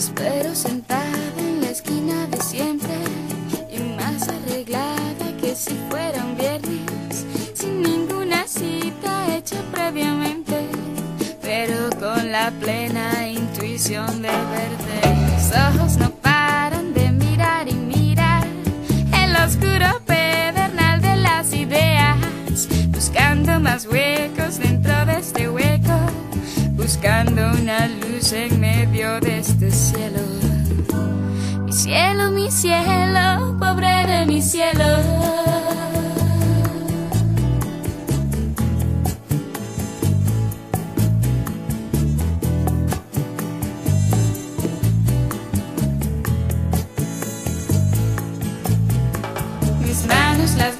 espero sentada en la esquina de siempre y más arreglada que si fuera un viernes, sin ninguna cita hecha previamente, pero con la plena intuición de verte. Mis ojos no paran de mirar y mirar el oscuro pedernal de las ideas, buscando más huecos buscando una luz en medio de este cielo. Mi cielo, mi cielo, pobre de mi cielo. Mis manos las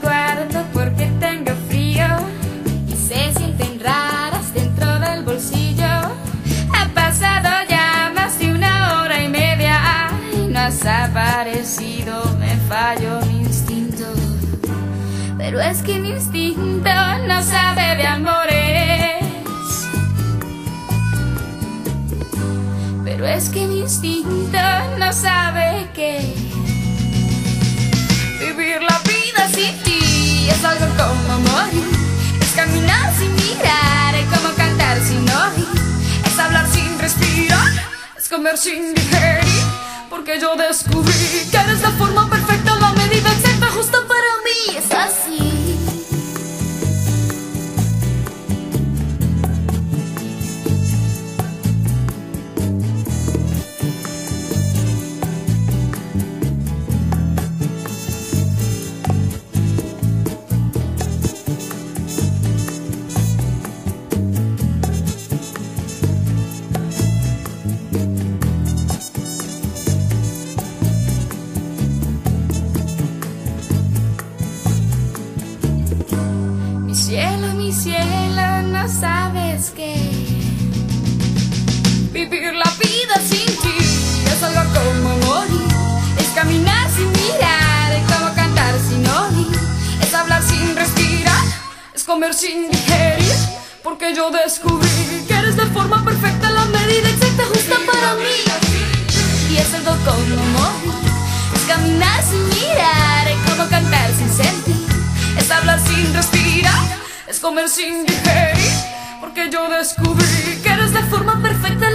y no has aparecido. Me falló mi instinto, pero es que mi instinto no sabe de amores. Pero es que mi instinto no sabe que Vivir la vida sin ti es algo como morir. Es caminar sin mirar, es como cantar sin oír. Es hablar sin respirar, es comer sin digerir. Porque yo descubrí que eres la forma perfecta, cielo, mi cielo, no sabes que vivir la vida sin ti es algo como morir, es caminar sin mirar, es como cantar sin oír, es hablar sin respirar, es comer sin digerir, porque yo descubrí que eres de forma perfecta, la medida exacta justa para mí, y es algo como morir, es caminar sin mirar, comer sin digerir, porque yo descubrí que eres de forma perfecta,